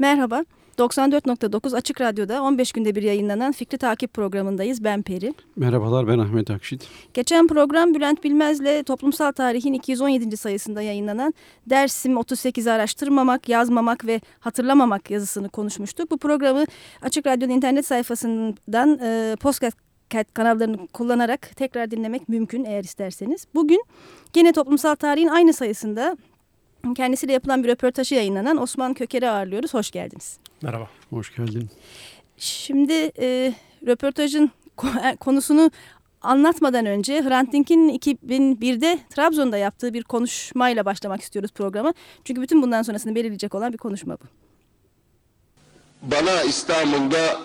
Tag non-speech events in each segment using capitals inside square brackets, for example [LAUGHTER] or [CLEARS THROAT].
Merhaba. 94.9 Açık Radyo'da 15 günde bir yayınlanan Fikri Takip programındayız. Ben Peri. Merhabalar ben Ahmet Akşit. Geçen program Bülent Bilmez'le Toplumsal Tarihin 217. sayısında yayınlanan Dersim 38 araştırmamak, yazmamak ve hatırlamamak yazısını konuşmuştuk. Bu programı Açık Radyo'nun internet sayfasından e, podcast kanallarını kullanarak tekrar dinlemek mümkün eğer isterseniz. Bugün yine Toplumsal Tarihin aynı sayısında kendisiyle yapılan bir röportajı yayınlanan Osman Köker'i ağırlıyoruz. Hoş geldiniz. Merhaba. Hoş geldin. Şimdi e, röportajın e, konusunu anlatmadan önce Hrant Dink'in 2001'de Trabzon'da yaptığı bir konuşmayla başlamak istiyoruz programa. Çünkü bütün bundan sonrasını belirleyecek olan bir konuşma bu. Bana İstanbul'da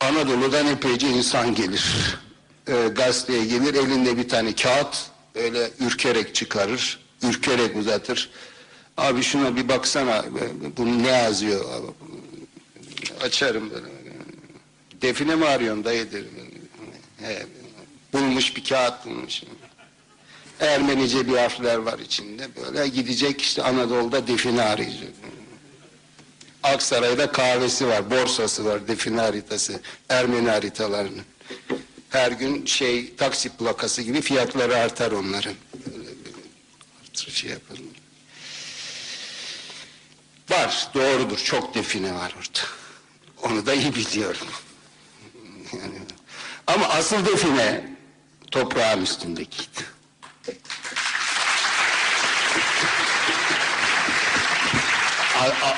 Anadolu'dan epeyce insan gelir. E, gazeteye gelir elinde bir tane kağıt öyle ürkerek çıkarır, ürkerek uzatır. Abi şuna bir baksana bunu ne yazıyor açarım böyle. Define mi arıyorsun dayı derim. He, bulmuş bir kağıt bulmuş. Ermenice bir harfler var içinde. Böyle gidecek işte Anadolu'da define arayacak. Aksaray'da kahvesi var, borsası var, define haritası, Ermeni haritalarının. Her gün şey taksi plakası gibi fiyatları artar onların. Böyle, böyle şey yapalım. Var, doğrudur. Çok define var orada. Onu da iyi biliyorum. Yani, ama asıl define toprağın üstündekiydi.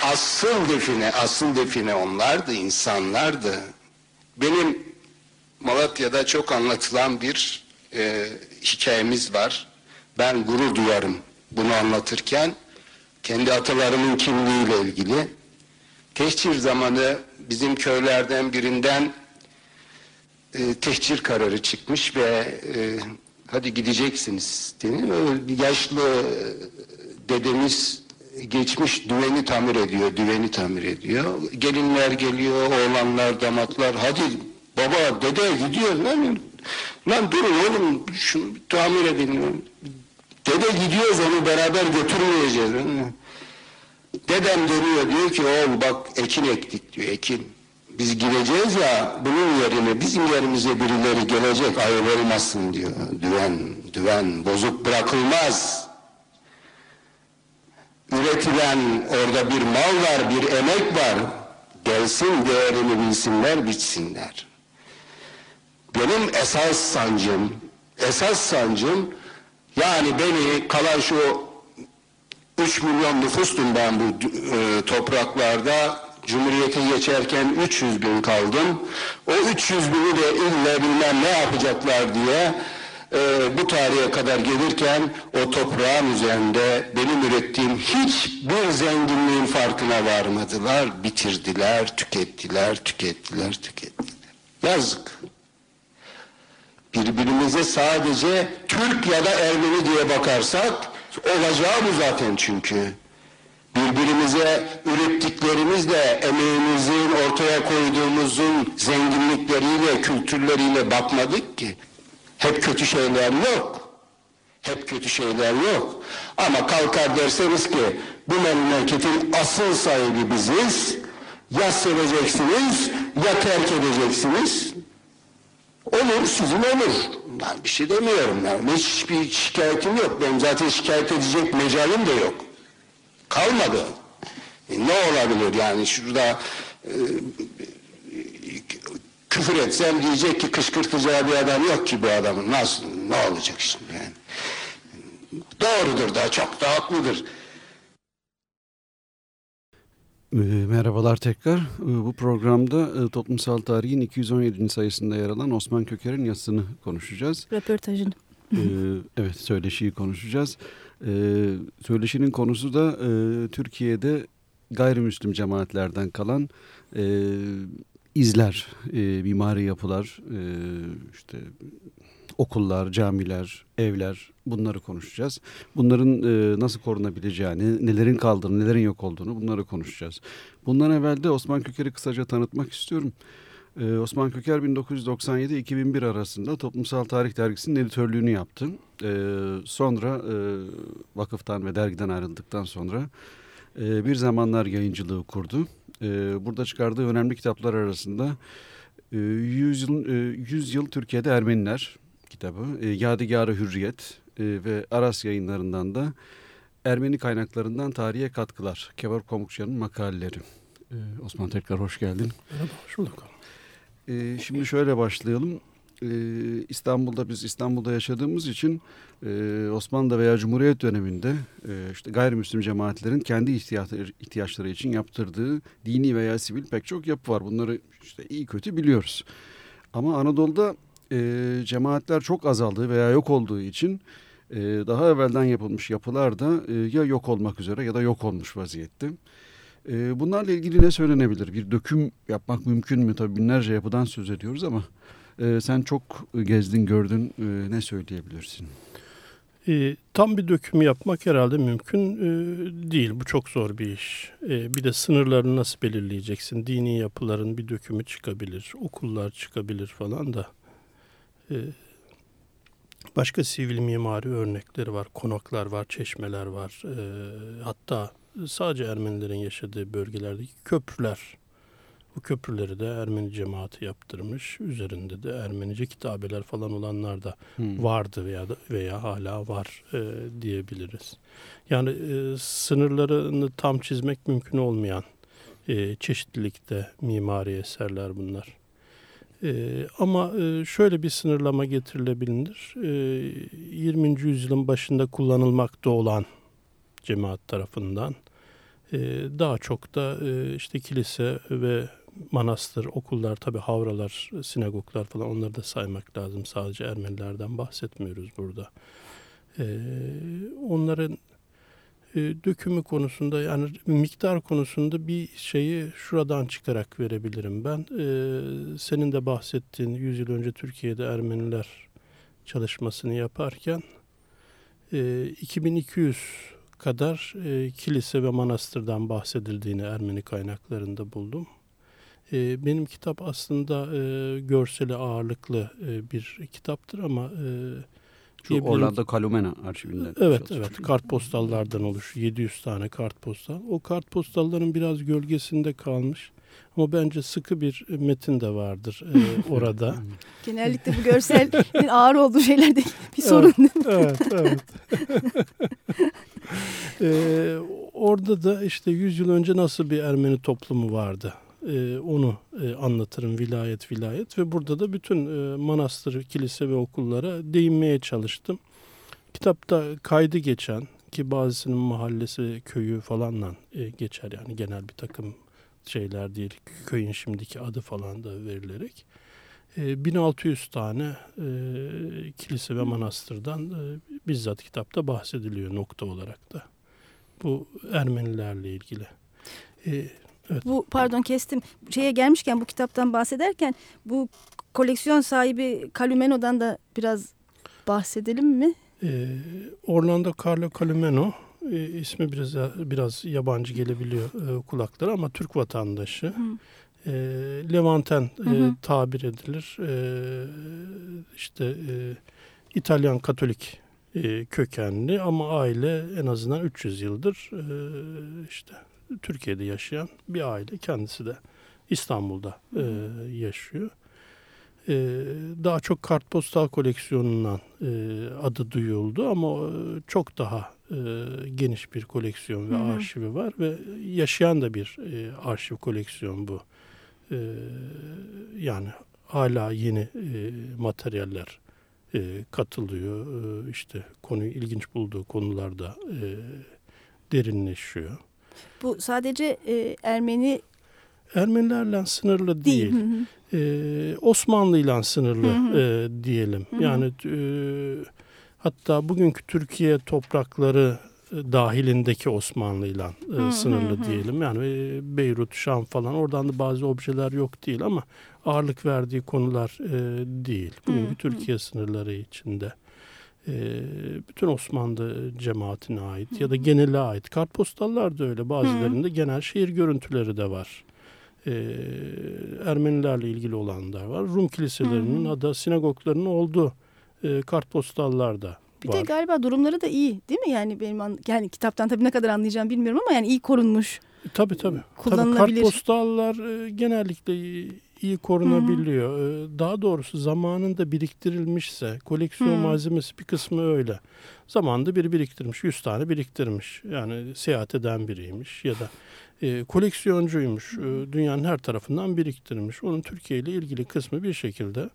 asıl define, asıl define onlardı, insanlardı. Benim Malatya'da çok anlatılan bir e, hikayemiz var. Ben gurur duyarım bunu anlatırken. Kendi atalarımın kimliğiyle ilgili. Tehcir zamanı bizim köylerden birinden e, tehcir kararı çıkmış ve e, hadi gideceksiniz deniyor. Yaşlı dedemiz geçmiş düveni tamir ediyor, düveni tamir ediyor. Gelinler geliyor, oğlanlar, damatlar, hadi baba, dede gidiyor lan. Lan durun oğlum, şunu tamir edin. Dede gidiyoruz onu beraber götürmeyeceğiz. Dedem dönüyor diyor ki oğul bak ekin ektik diyor ekin. Biz gireceğiz ya bunun yerine bizim yerimize birileri gelecek ayıp olmasın diyor. Düven, düven bozuk bırakılmaz. Üretilen orada bir mal var, bir emek var. Gelsin değerini bilsinler, bitsinler. Benim esas sancım, esas sancım yani beni kalan şu 3 milyon nüfustum ben bu e, topraklarda. Cumhuriyete geçerken 300 bin kaldım. O 300 bini de ille bilmem ne yapacaklar diye e, bu tarihe kadar gelirken o toprağın üzerinde benim ürettiğim hiçbir zenginliğin farkına varmadılar. Bitirdiler, tükettiler, tükettiler, tükettiler. Yazık. Birbirimize sadece Türk ya da Ermeni diye bakarsak Olacağı bu zaten çünkü. Birbirimize ürettiklerimizle, emeğimizin, ortaya koyduğumuzun zenginlikleriyle, kültürleriyle bakmadık ki. Hep kötü şeyler yok. Hep kötü şeyler yok. Ama kalkar derseniz ki bu memleketin asıl sahibi biziz. Ya seveceksiniz ya terk edeceksiniz. Olur, sizin olur. Ben bir şey demiyorum. Yani. Hiçbir şikayetim yok. Benim zaten şikayet edecek mecalim de yok. Kalmadı. E, ne olabilir yani şurada e, küfür etsem diyecek ki kışkırtacağı bir adam yok ki bu adamın. Nasıl, ne olacak şimdi yani. Doğrudur da çok da haklıdır. Ee, merhabalar tekrar. Ee, bu programda e, Toplumsal Tarihin 217. sayısında yer alan Osman Köker'in yazısını konuşacağız. Röportajını. Ee, evet, söyleşiyi konuşacağız. Söyleşinin konusu da e, Türkiye'de gayrimüslim cemaatlerden kalan e, izler, mimari yapılar, işte okullar, camiler, evler bunları konuşacağız. Bunların e, nasıl korunabileceğini, nelerin kaldığını, nelerin yok olduğunu bunları konuşacağız. Bundan evvel de Osman Köker'i kısaca tanıtmak istiyorum. Ee, Osman Köker 1997-2001 arasında Toplumsal Tarih Dergisi'nin editörlüğünü yaptı. Ee, sonra e, vakıftan ve dergiden ayrıldıktan sonra e, bir zamanlar yayıncılığı kurdu. e, burada çıkardığı önemli kitaplar arasında e, 100 yıl, e, 100 yıl Türkiye'de Ermeniler kitabı, e, Yadigarı Hürriyet e, ve Aras yayınlarından da Ermeni kaynaklarından tarihe katkılar. Kevar Pamukçı'nın makaleleri. Ee, Osman tekrar hoş geldin. Merhaba, hoş bulduk. Ee, şimdi şöyle başlayalım. Ee, İstanbul'da biz İstanbul'da yaşadığımız için e, Osmanlı veya Cumhuriyet döneminde e, işte gayrimüslim cemaatlerin kendi ihtiyaçları, ihtiyaçları için yaptırdığı dini veya sivil pek çok yapı var. Bunları işte iyi kötü biliyoruz. Ama Anadolu'da e, cemaatler çok azaldığı veya yok olduğu için e, daha evvelden yapılmış yapılar da e, ya yok olmak üzere ya da yok olmuş vaziyette. E, bunlarla ilgili ne söylenebilir? Bir döküm yapmak mümkün mü? Tabii binlerce yapıdan söz ediyoruz ama e, sen çok gezdin gördün e, ne söyleyebilirsin? E, tam bir döküm yapmak herhalde mümkün e, değil. Bu çok zor bir iş. E, bir de sınırlarını nasıl belirleyeceksin? Dini yapıların bir dökümü çıkabilir, okullar çıkabilir falan da. E, başka sivil mimari örnekleri var, konaklar var, çeşmeler var. E, hatta sadece Ermenilerin yaşadığı bölgelerdeki köprüler. Bu köprüleri de Ermeni cemaati yaptırmış. Üzerinde de Ermenice kitabeler falan olanlar da hmm. vardı veya da, veya hala var e, diyebiliriz. Yani e, sınırlarını tam çizmek mümkün olmayan e, çeşitlilikte mimari eserler bunlar. E, ama e, şöyle bir sınırlama getirilebilir. E, 20. yüzyılın başında kullanılmakta olan cemaat tarafından e, daha çok da e, işte kilise ve manastır, okullar, tabi havralar, sinagoglar falan onları da saymak lazım. Sadece Ermenilerden bahsetmiyoruz burada. E, onların e, dökümü konusunda yani miktar konusunda bir şeyi şuradan çıkarak verebilirim ben. E, senin de bahsettiğin 100 yıl önce Türkiye'de Ermeniler çalışmasını yaparken e, 2200 kadar e, kilise ve manastırdan bahsedildiğini Ermeni kaynaklarında buldum. Benim kitap aslında görseli ağırlıklı bir kitaptır ama şu Orlando Calumena arşivinden. Evet, evet. Kartpostallardan oluş. 700 tane kartpostal. O kartpostalların biraz gölgesinde kalmış. Ama bence sıkı bir metin de vardır e, [LAUGHS] orada. Genellikle bu görsel [LAUGHS] ağır olduğu şeylerde bir sorun evet, değil mi? Evet, evet. [LAUGHS] e, orada da işte 100 yıl önce nasıl bir Ermeni toplumu vardı? E, onu e, anlatırım vilayet vilayet ve burada da bütün e, manastır, kilise ve okullara değinmeye çalıştım. Kitapta kaydı geçen ki bazısının mahallesi, köyü falanla e, geçer yani genel bir takım şeyler değil. Köyün şimdiki adı falan da verilerek. E, 1600 tane e, kilise ve manastırdan e, bizzat kitapta bahsediliyor nokta olarak da. Bu Ermenilerle ilgili. E, evet. Bu pardon kestim. Şeye gelmişken bu kitaptan bahsederken bu koleksiyon sahibi Calumeno'dan da biraz bahsedelim mi? E, Orlando Carlo Calumeno e, ismi biraz biraz yabancı gelebiliyor e, kulaklara ama Türk vatandaşı. Hı. E, Levanten hı hı. E, tabir edilir. E, işte e, İtalyan Katolik e, kökenli ama aile en azından 300 yıldır e, işte Türkiye'de yaşayan bir aile. Kendisi de İstanbul'da e, yaşıyor. E, daha çok kartpostal koleksiyonundan e, adı duyuldu ama çok daha e, geniş bir koleksiyon ve Hı-hı. arşivi var ve yaşayan da bir e, arşiv koleksiyon bu. E, yani hala yeni e, materyaller e, katılıyor. E, işte konuyu ilginç bulduğu konularda e, derinleşiyor. Bu sadece e, Ermeni Ermenilerle sınırlı değil. değil. Ee, Osmanlı ile sınırlı hı hı. E, diyelim. Hı hı. Yani e, hatta bugünkü Türkiye toprakları e, dahilindeki Osmanlı ile e, sınırlı hı hı. diyelim. Yani e, Beyrut, Şam falan oradan da bazı objeler yok değil ama ağırlık verdiği konular e, değil. Bugünkü hı hı. Türkiye sınırları içinde. E, bütün Osmanlı cemaatine ait ya da genele ait. Kartpostallar da öyle. Bazılarında genel şehir görüntüleri de var e, Ermenilerle ilgili olanlar var. Rum kiliselerinin hmm. hatta sinagoglarının olduğu e, kartpostallarda bir var. de galiba durumları da iyi değil mi? Yani benim yani kitaptan tabii ne kadar anlayacağım bilmiyorum ama yani iyi korunmuş. Tabii tabii. kullanılabilir. Tabii kartpostallar e, genellikle iyi korunabiliyor. E, Daha doğrusu zamanında biriktirilmişse koleksiyon Hı. malzemesi bir kısmı öyle. Zamanında biri biriktirmiş. 100 tane biriktirmiş. Yani seyahat eden biriymiş ya da e, koleksiyoncuymuş. E, dünyanın her tarafından biriktirmiş. Onun Türkiye ile ilgili kısmı bir şekilde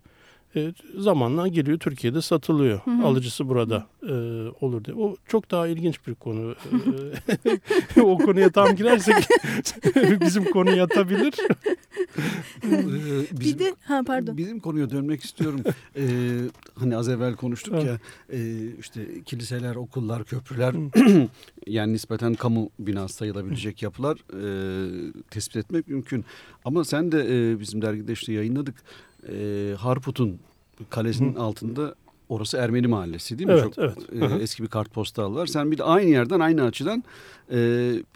e, zamanla geliyor Türkiye'de satılıyor. Hı hı. Alıcısı burada e, olur diye. O çok daha ilginç bir konu. E, [LAUGHS] o konuya tam girersek [LAUGHS] bizim konu yatabilir. Bir bizim, de ha pardon. bizim konuya dönmek istiyorum. Ee, hani az evvel konuştuk Evet. ya e, işte kiliseler, okullar, köprüler [CLEARS THROAT] yani nispeten kamu binası sayılabilecek yapılar e, tespit etmek mümkün. Ama sen de e, bizim dergide işte yayınladık. E, Harput'un kalesinin altında orası Ermeni mahallesi değil mi? Evet, Çok evet. e, Hı hı. eski bir kartpostal var. Sen bir de aynı yerden aynı açıdan e,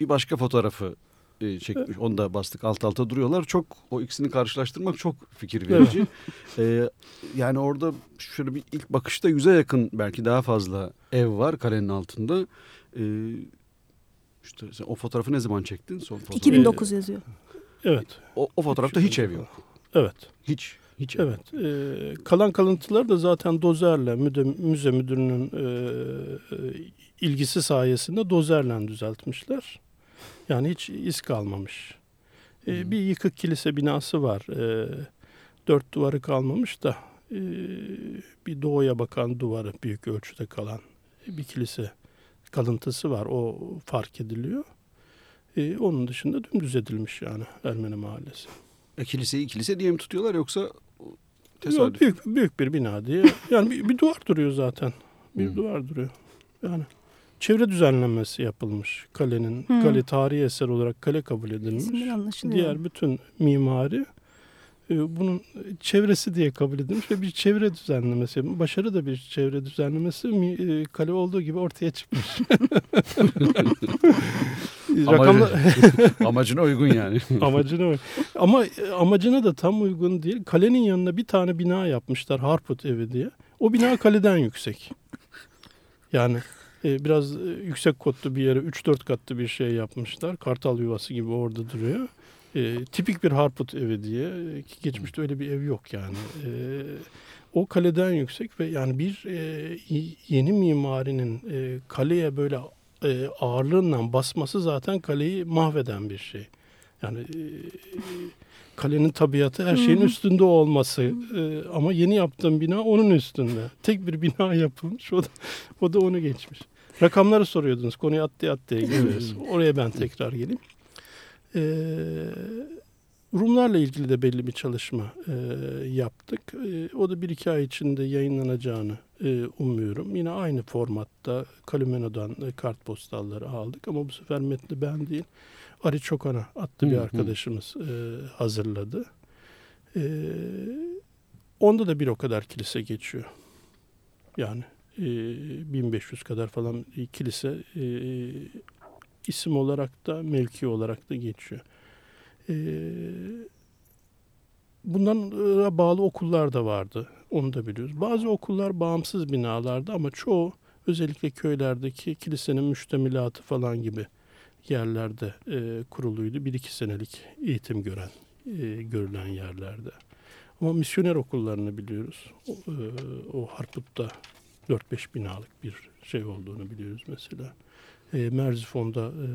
bir başka fotoğrafı e, çekmiş. Onu da bastık alt alta duruyorlar. Çok o ikisini karşılaştırmak çok fikir verici. E, yani orada şöyle bir ilk bakışta yüze yakın belki daha fazla ev var kalenin altında. E, işte sen o fotoğrafı ne zaman çektin? Son fotoğrafı. 2009 yazıyor. Evet. O, o fotoğrafta hiç ev yok. Evet. Hiç. Hiç ev. Evet. E, kalan kalıntılar da zaten dozerle müde, müze müdürünün e, e, ilgisi sayesinde dozerle düzeltmişler. Yani hiç iz kalmamış. E, Hı. bir yıkık kilise binası var. E, dört duvarı kalmamış da e, bir doğuya bakan duvarı büyük ölçüde kalan bir kilise kalıntısı var. O fark ediliyor. E, onun dışında dümdüz edilmiş yani Ermeni mahallesi. E, kiliseyi kilise diye mi tutuyorlar yoksa Yok, tesadüf? büyük, büyük bir bina diye. Yani bir, bir duvar duruyor zaten. Bir Hı. duvar duruyor. Yani çevre düzenlemesi yapılmış kalenin. Hı. Kale tarihi eser olarak kale kabul edilmiş. Diğer bütün mimari e, bunun çevresi diye kabul edilmiş ve bir çevre düzenlemesi. yapılmış. Başarı da bir çevre düzenlemesi mi- e, kale olduğu gibi ortaya çıkmış. [LAUGHS] Rakamlar, [LAUGHS] Amacına uygun yani. [LAUGHS] amacına uy- ama e, amacına da tam uygun değil. Kalenin yanına bir tane bina yapmışlar Harput evi diye. O bina kaleden yüksek. Yani e, biraz e, yüksek kotlu bir yere 3-4 katlı bir şey yapmışlar. Kartal yuvası gibi orada duruyor. E, tipik bir Harput evi diye. E, ki geçmişte öyle bir ev yok yani. E, o kaleden yüksek ve yani bir e, yeni mimarinin e, kaleye böyle e, ağırlığından basması zaten kaleyi mahveden bir şey. Yani e, kalenin tabiatı her şeyin Hı hı. üstünde olması E, ama yeni yaptığım bina onun üstünde. Tek bir bina [LAUGHS] yapılmış o da, o da onu geçmiş. Rakamları soruyordunuz. Konuyu atlaya atlaya geliyoruz. Oraya ben tekrar geleyim. E, Rumlarla ilgili de belli bir çalışma e, yaptık. E, o da bir iki ay içinde yayınlanacağını e, umuyorum. Yine aynı formatta Kalumeno'dan e, kartpostalları aldık ama bu sefer metni ben değil. Ari Çokan'a adlı bir arkadaşımız e, hazırladı. E, onda da bir o kadar kilise geçiyor. Yani e, 1500 kadar falan bir kilise e, isim olarak da mevki olarak da geçiyor. E, bunlara bağlı okullar da vardı. Onu da biliyoruz. Bazı okullar bağımsız binalardı ama çoğu özellikle köylerdeki kilisenin müştemilatı falan gibi yerlerde e, kuruluydu. Bir iki senelik eğitim gören, e, görülen yerlerde. Ama misyoner okullarını biliyoruz. O, e, o Harput'ta 4-5 binalık bir şey olduğunu biliyoruz mesela. E, Merzifon'da e,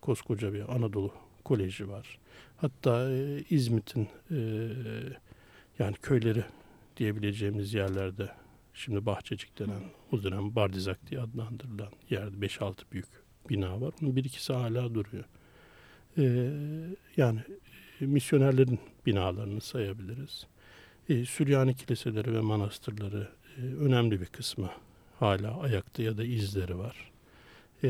koskoca bir Anadolu Koleji var. Hatta e, İzmit'in e, yani köyleri diyebileceğimiz yerlerde şimdi Bahçecik denen o dönem Bardizak diye adlandırılan yerde 5-6 büyük bina var. Onun bir ikisi hala duruyor. E, yani e, misyonerlerin binalarını sayabiliriz. E, Süryani kiliseleri ve manastırları e, önemli bir kısmı hala ayakta ya da izleri var. E,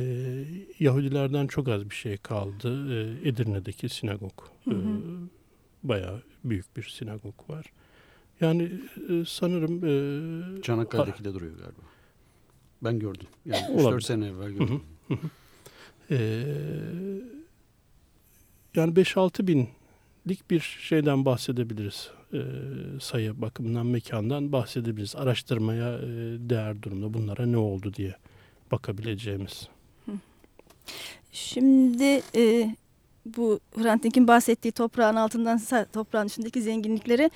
Yahudilerden çok az bir şey kaldı. E, Edirne'deki sinagog. Hı hı. E, bayağı büyük bir sinagog var. Yani e, sanırım e, Çanakkale'deki de duruyor galiba. Ben gördüm. Yani Olabilir. 3-4 sene evvel gördüm. Ee, yani 5-6 binlik bir şeyden bahsedebiliriz. Ee, sayı bakımından, mekandan bahsedebiliriz. Araştırmaya e, değer durumda bunlara ne oldu diye bakabileceğimiz. Şimdi e, bu Hrant Dink'in bahsettiği toprağın altından toprağın üstündeki zenginlikleri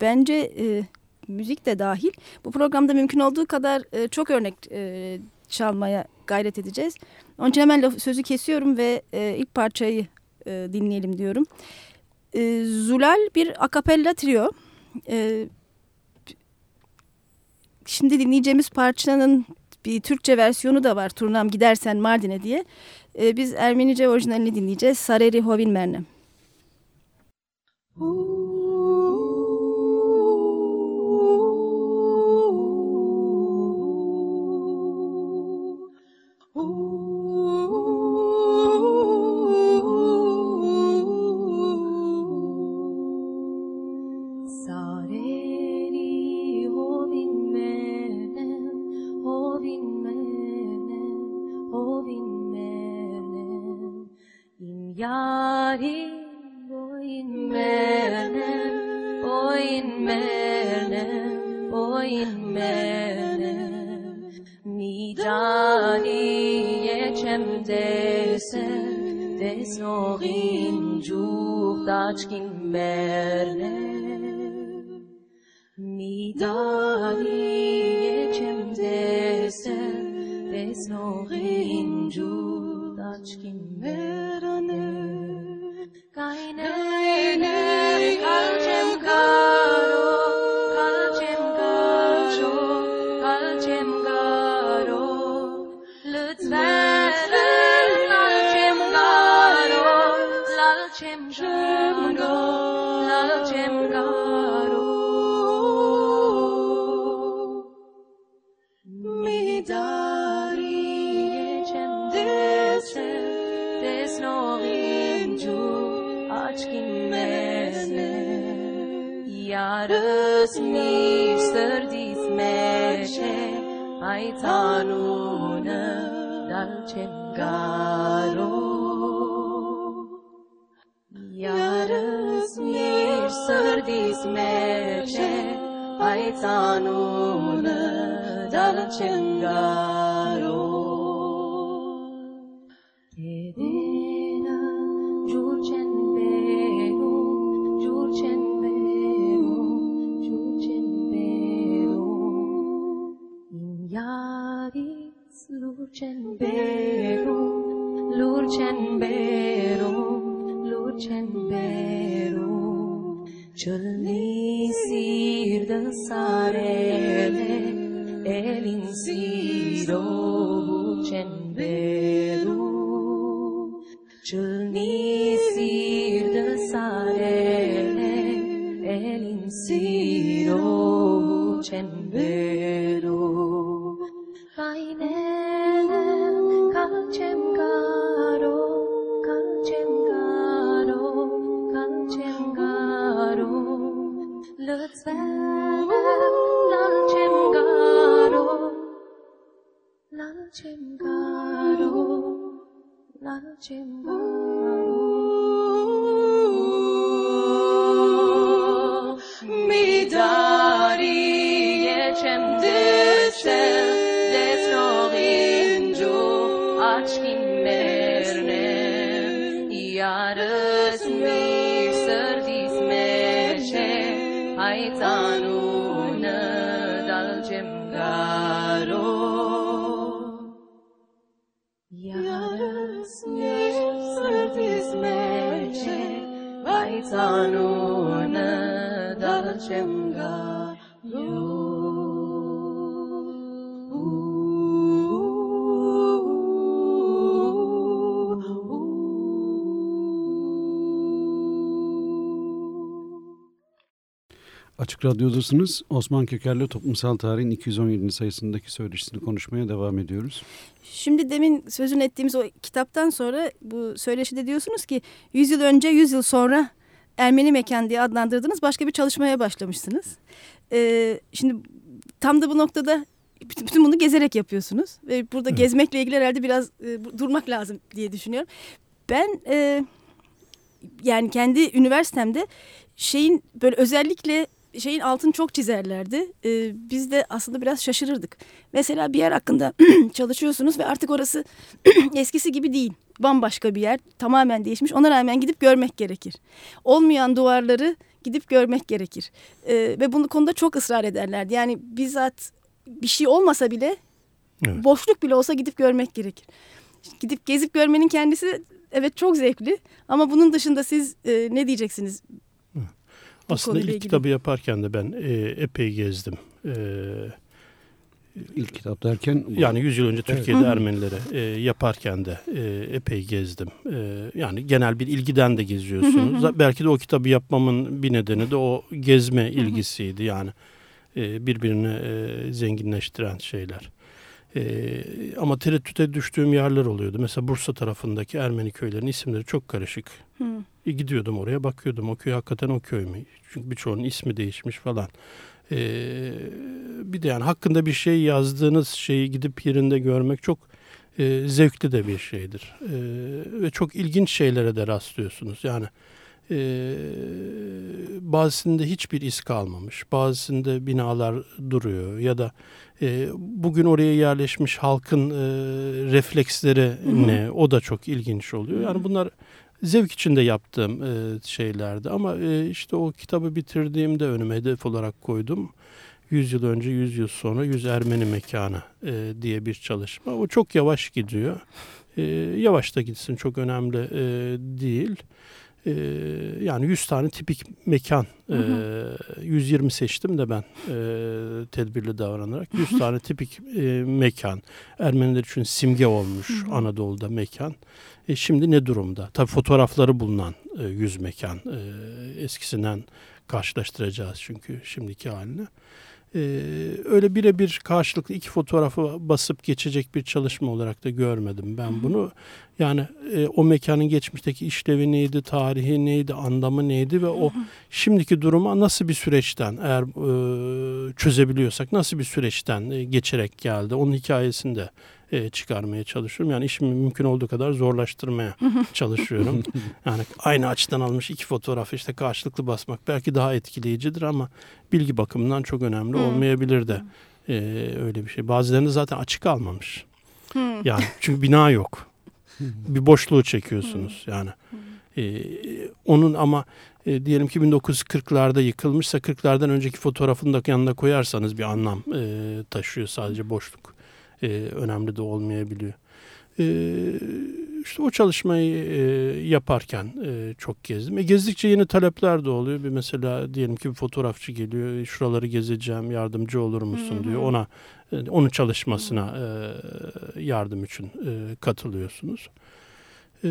bence e, müzik de dahil bu programda mümkün olduğu kadar e, çok örnek e, çalmaya gayret edeceğiz. Onun için hemen sözü kesiyorum ve e, ilk parçayı e, dinleyelim diyorum. E, Zulal bir akapella trio. E, şimdi dinleyeceğimiz parçanın bir Türkçe versiyonu da var. Turnam gidersen Mardin'e diye. E, biz Ermenice orijinalini dinleyeceğiz. Sareri Hovin Mernem. ጣሉነ ዳልቸጋሮ Iarăți sărdis mece, ai țanună, dar ce shaitanuna daljemgaro Yarız yırsız izmece Shaitanuna daljemgaro Açık Radyo'dasınız. Osman Köker'le Toplumsal Tarihin 217. sayısındaki söyleşisini konuşmaya devam ediyoruz. Şimdi demin sözün ettiğimiz o kitaptan sonra bu söyleşide diyorsunuz ki 100 yıl önce 100 yıl sonra Ermeni mekan diye adlandırdınız başka bir çalışmaya başlamışsınız. Ee, şimdi tam da bu noktada bütün bunu gezerek yapıyorsunuz. Ve burada evet. gezmekle ilgili herhalde biraz e, durmak lazım diye düşünüyorum. Ben e, yani kendi üniversitemde şeyin böyle özellikle şeyin altını çok çizerlerdi. E, biz de aslında biraz şaşırırdık. Mesela bir yer hakkında [CLEARS THROAT] çalışıyorsunuz ve artık orası [CLEARS THROAT] eskisi gibi değil. Bambaşka bir yer tamamen değişmiş. Ona rağmen gidip görmek gerekir. Olmayan duvarları gidip görmek gerekir. E, ve bunu konuda çok ısrar ederlerdi. Yani bizzat bir şey olmasa bile Evet. boşluk bile olsa gidip görmek gerekir. Gidip gezip görmenin kendisi evet çok zevkli ama bunun dışında siz e, ne diyeceksiniz? Bu Aslında ilk ilgili? kitabı yaparken de ben e, epey gezdim. E, İlk kitap derken yani 100 yıl önce Evet. Türkiye'de hı. Ermenileri e, yaparken de e, epey gezdim. E, yani genel bir ilgiden de geziyorsunuz. Belki de o kitabı yapmamın bir nedeni de o gezme ilgisiydi. Yani e, birbirini e, zenginleştiren şeyler. E, ama tereddüte düştüğüm yerler oluyordu. Mesela Bursa tarafındaki Ermeni köylerin isimleri çok karışık. Hı. E, gidiyordum oraya bakıyordum o köy hakikaten o köy mü? Çünkü birçoğunun ismi değişmiş falan. E, bir de yani hakkında bir şey yazdığınız şeyi gidip yerinde görmek çok e, zevkli de bir şeydir. E, ve çok ilginç şeylere de rastlıyorsunuz. Yani e, bazısında hiçbir iz kalmamış. Bazısında binalar duruyor ya da e, bugün oraya yerleşmiş halkın e, refleksleri ne o da çok ilginç oluyor. Yani bunlar zevk içinde yaptığım e, şeylerdi ama e, işte o kitabı bitirdiğimde önüme hedef olarak koydum. 100 yıl önce 100 yıl sonra 100 Ermeni mekanı e, diye bir çalışma. O çok yavaş gidiyor. E, yavaş da gitsin çok önemli e, değil. E, yani 100 tane tipik mekan. E, 120 seçtim de ben e, tedbirli davranarak. 100 tane tipik e, mekan. Ermeniler için simge olmuş Anadolu'da mekan. E, şimdi ne durumda? Tabii fotoğrafları bulunan e, 100 mekan. E, eskisinden karşılaştıracağız çünkü şimdiki halini. Ee, öyle birebir karşılıklı iki fotoğrafı basıp geçecek bir çalışma olarak da görmedim ben bunu. Yani e, o mekanın geçmişteki işlevi neydi, tarihi neydi, anlamı neydi ve o şimdiki duruma nasıl bir süreçten eğer e, çözebiliyorsak nasıl bir süreçten e, geçerek geldi? Onun hikayesini de e, çıkarmaya çalışıyorum. Yani işimi mümkün olduğu kadar zorlaştırmaya [LAUGHS] çalışıyorum. Yani aynı açıdan almış iki fotoğrafı işte karşılıklı basmak belki daha etkileyicidir ama bilgi bakımından çok önemli olmayabilir de e, öyle bir şey. Bazılarını zaten açık almamış. Yani çünkü bina yok. [LAUGHS] Bir boşluğu çekiyorsunuz yani. E, onun ama e, diyelim ki 1940'larda yıkılmışsa 40'lardan önceki fotoğrafını da yanına koyarsanız bir anlam e, taşıyor sadece boşluk. E, önemli de olmayabiliyor. E, işte o çalışmayı e, yaparken e, çok gezdim. E, gezdikçe yeni talepler de oluyor. Bir mesela diyelim ki bir fotoğrafçı geliyor. "E, Şuraları gezeceğim yardımcı olur musun diyor. Ona e, onun çalışmasına e, yardım için e, katılıyorsunuz. E,